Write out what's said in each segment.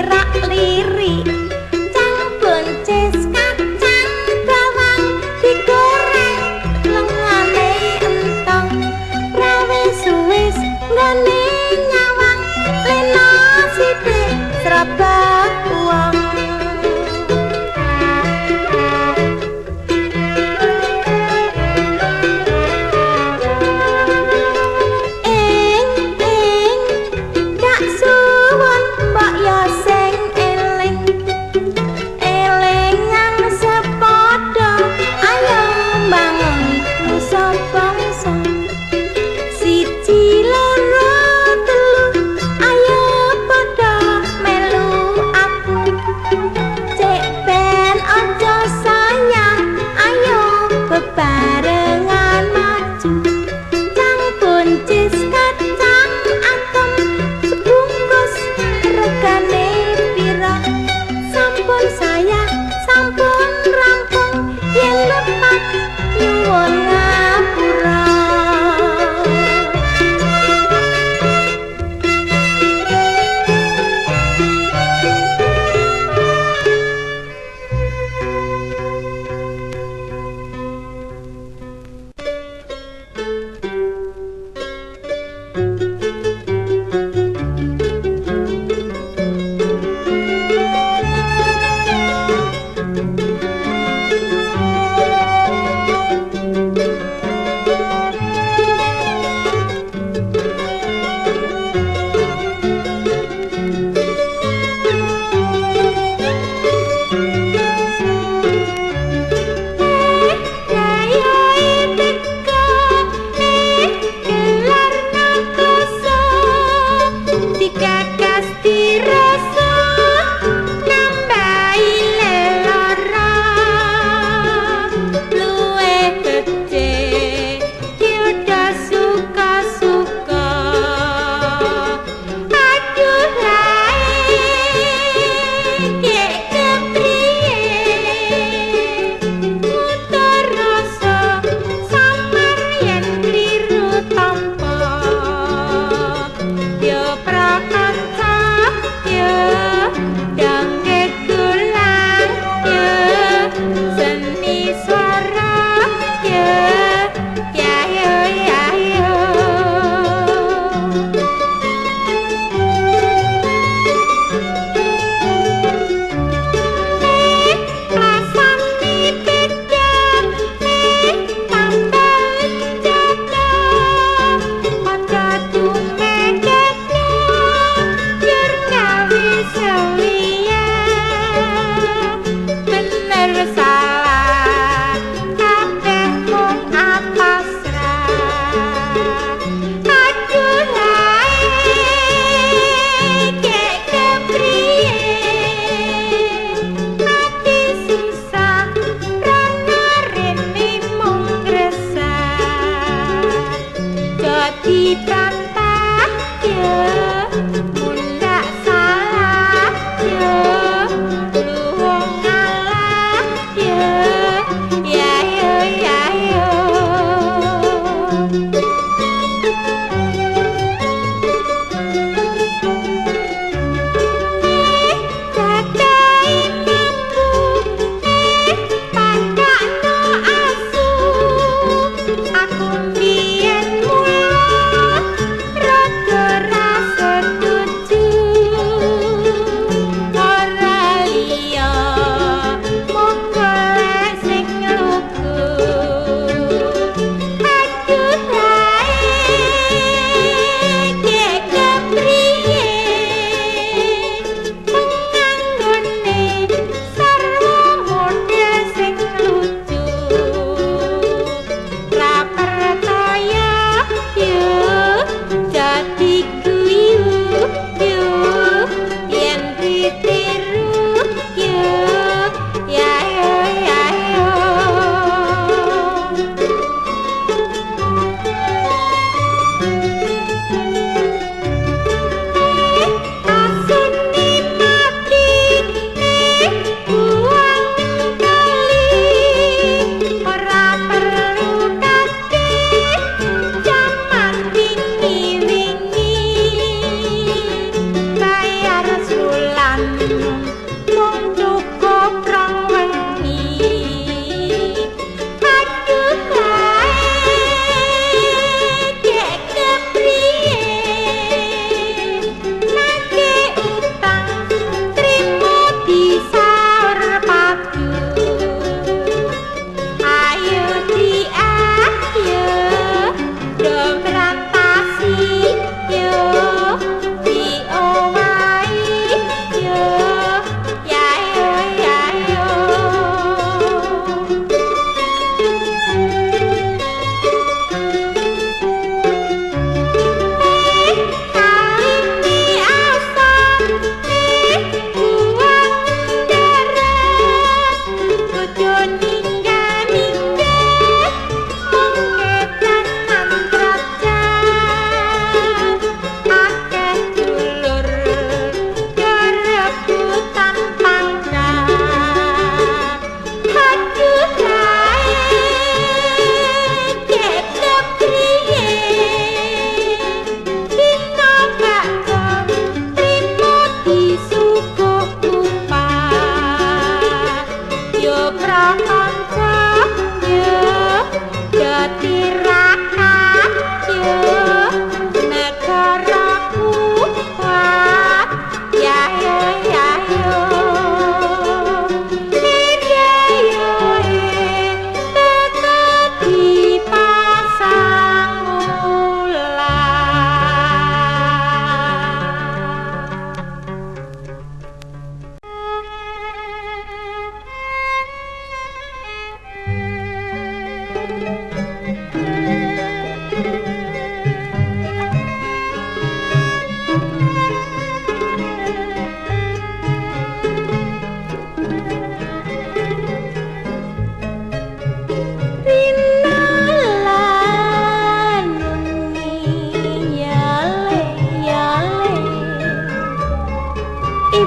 Rak liri.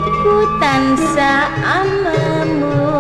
hidupku tan amamu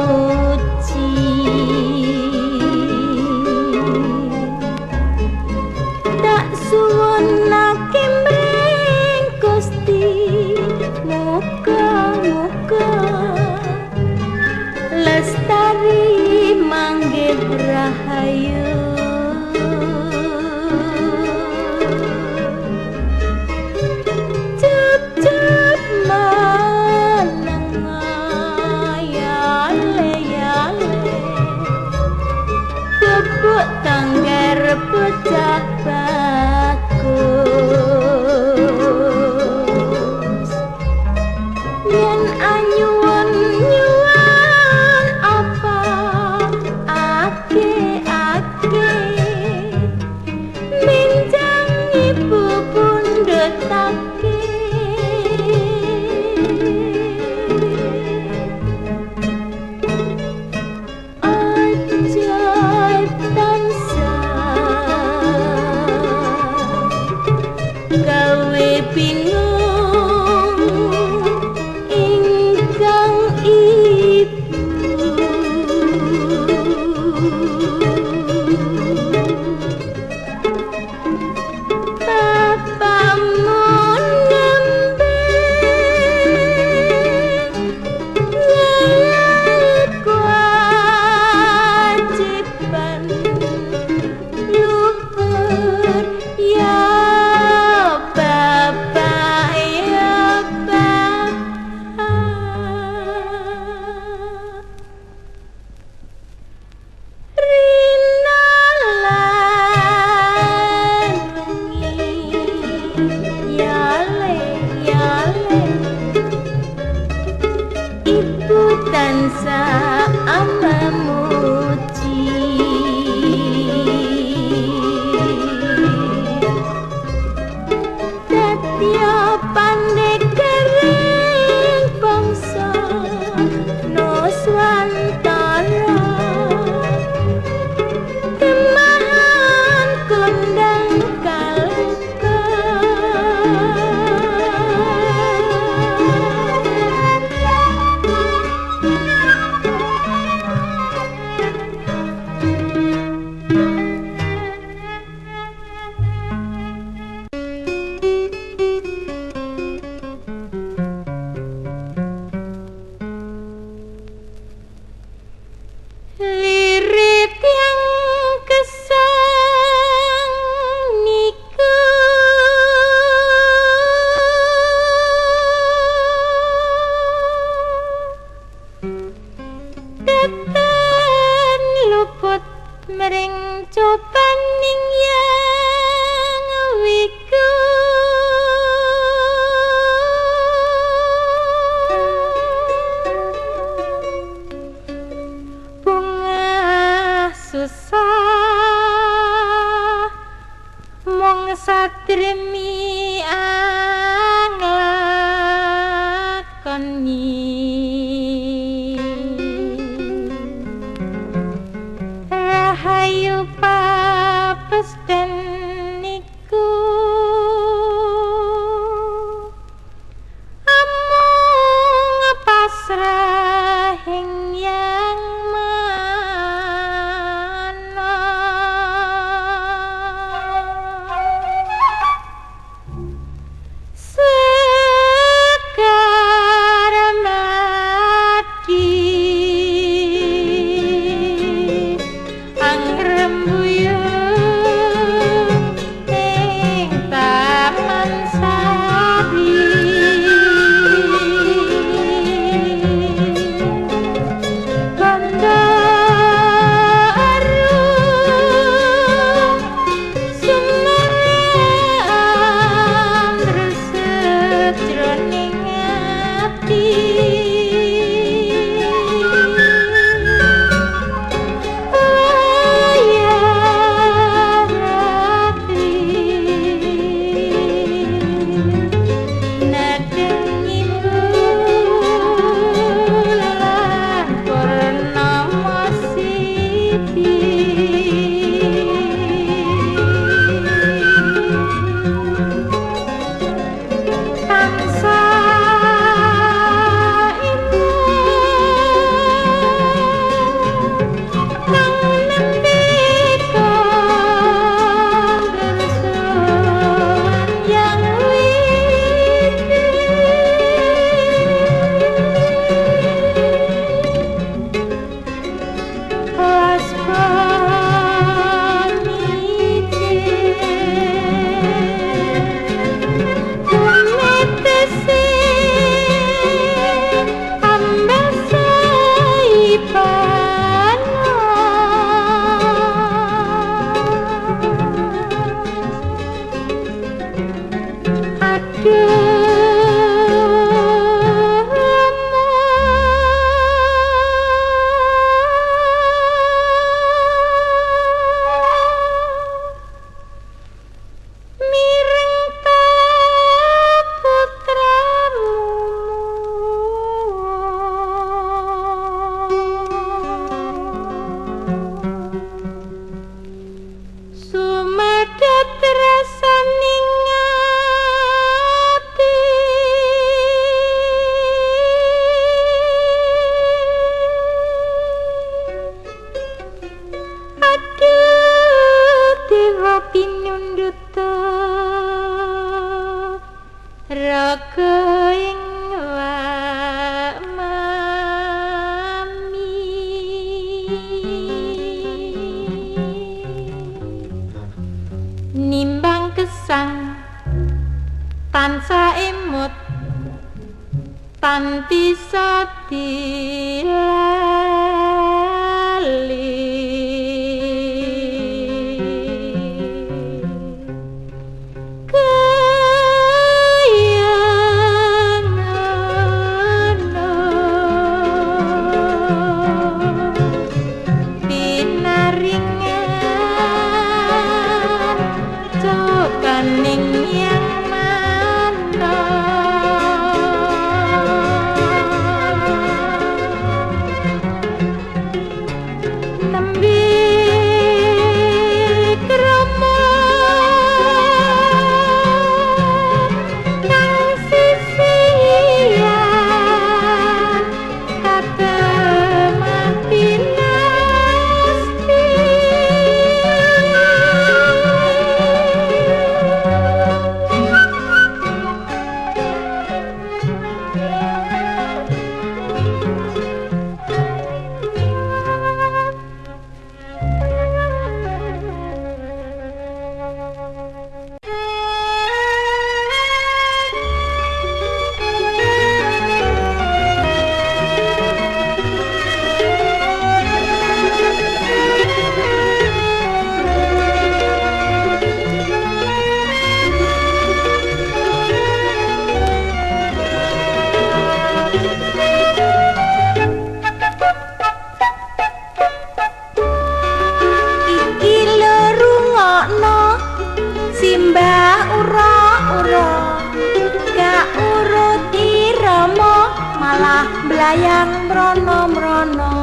Sayang mrono mrono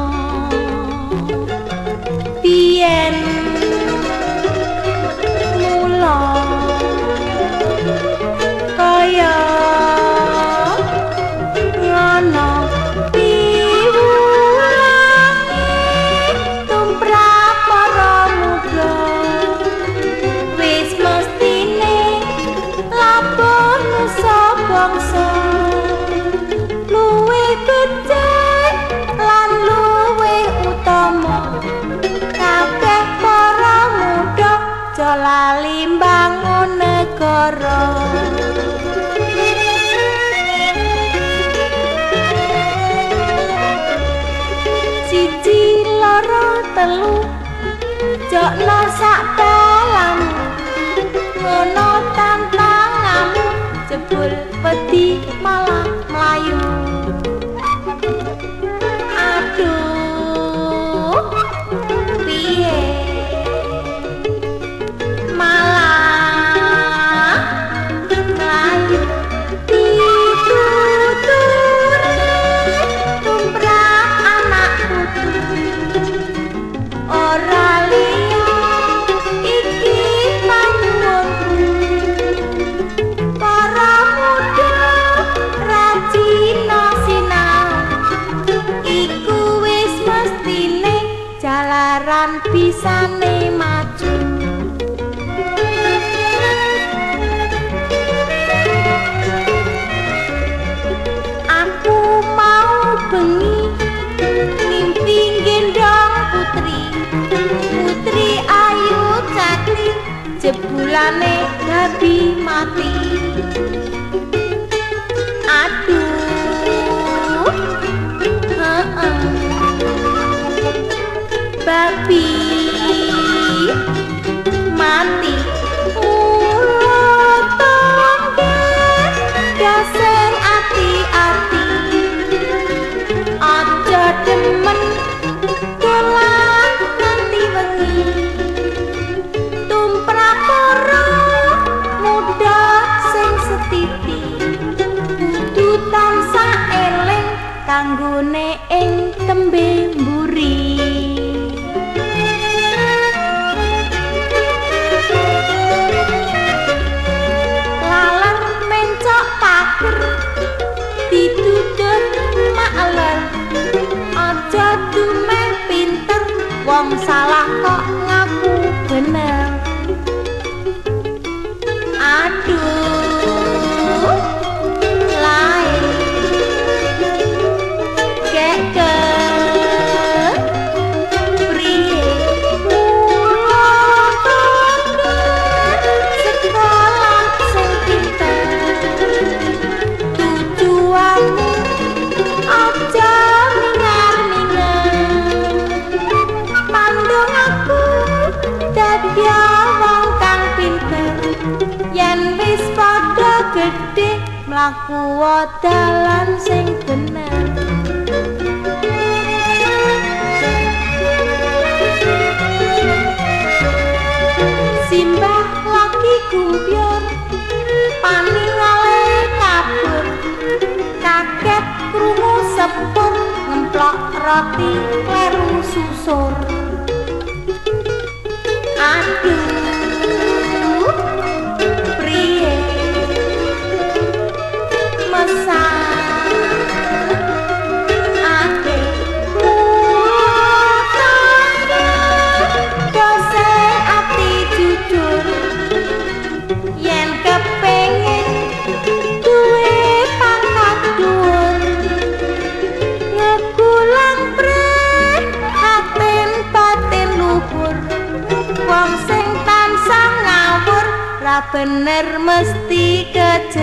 pian पति माँ bisane maju. Aku mau bengi mimpi gendong putri. Putri ayu cantik jebulane gabi mati. panggone ing aku dalan sing bener. Simbah lagi kubyor pani ngale kabur. Kaget krungu sepur ngemplok roti leru susur. पुनर्मस्तिकच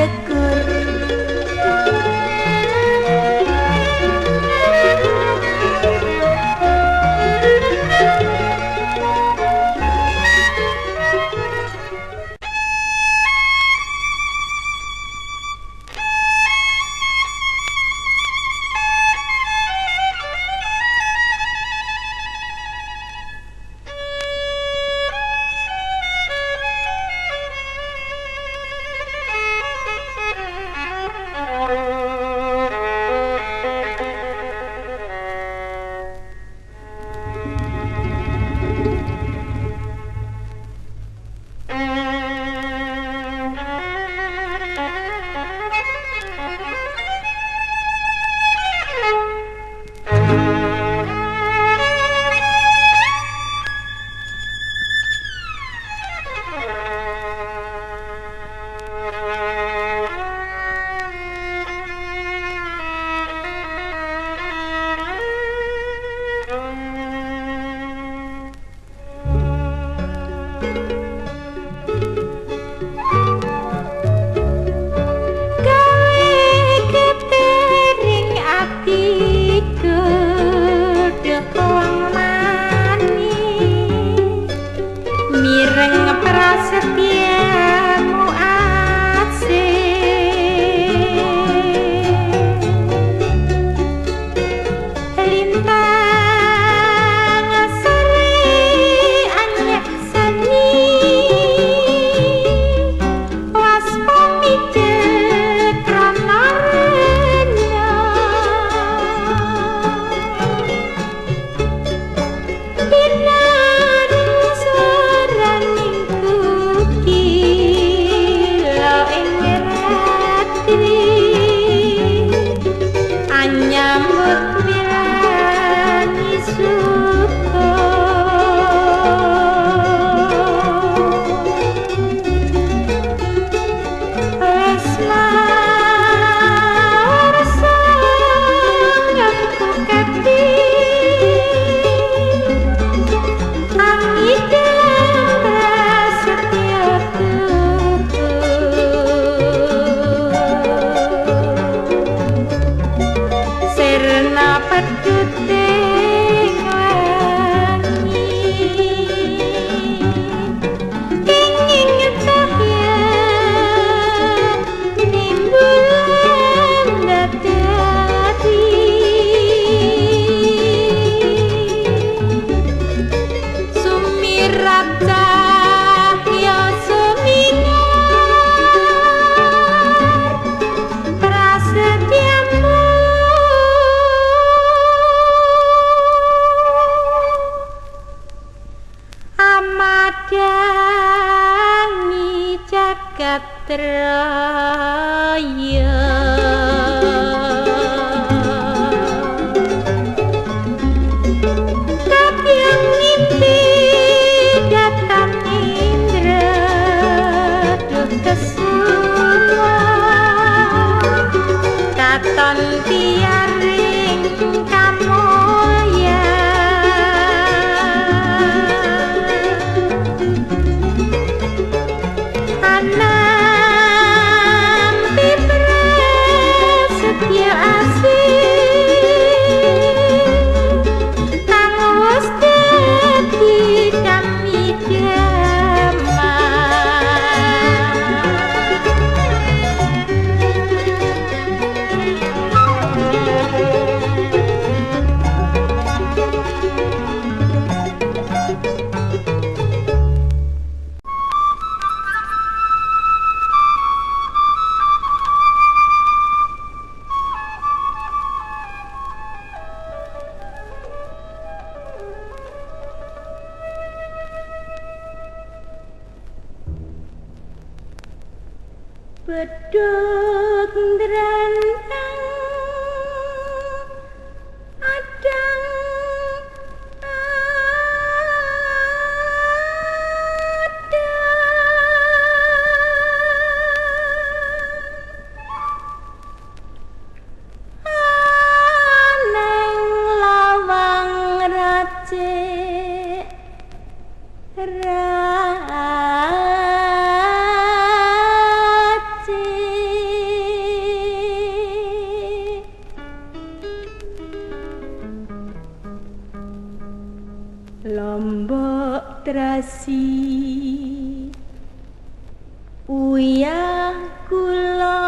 uyah kula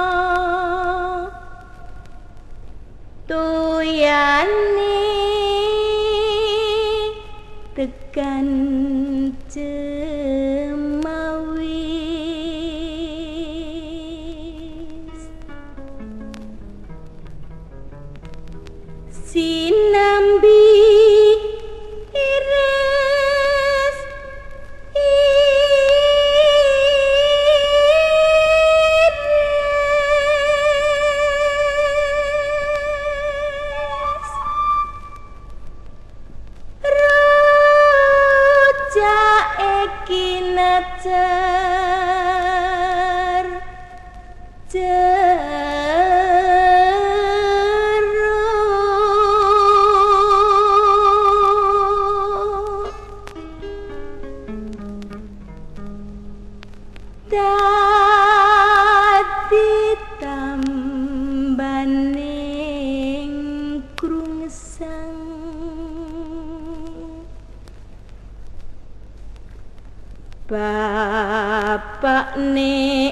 tuyane tekan bapak ne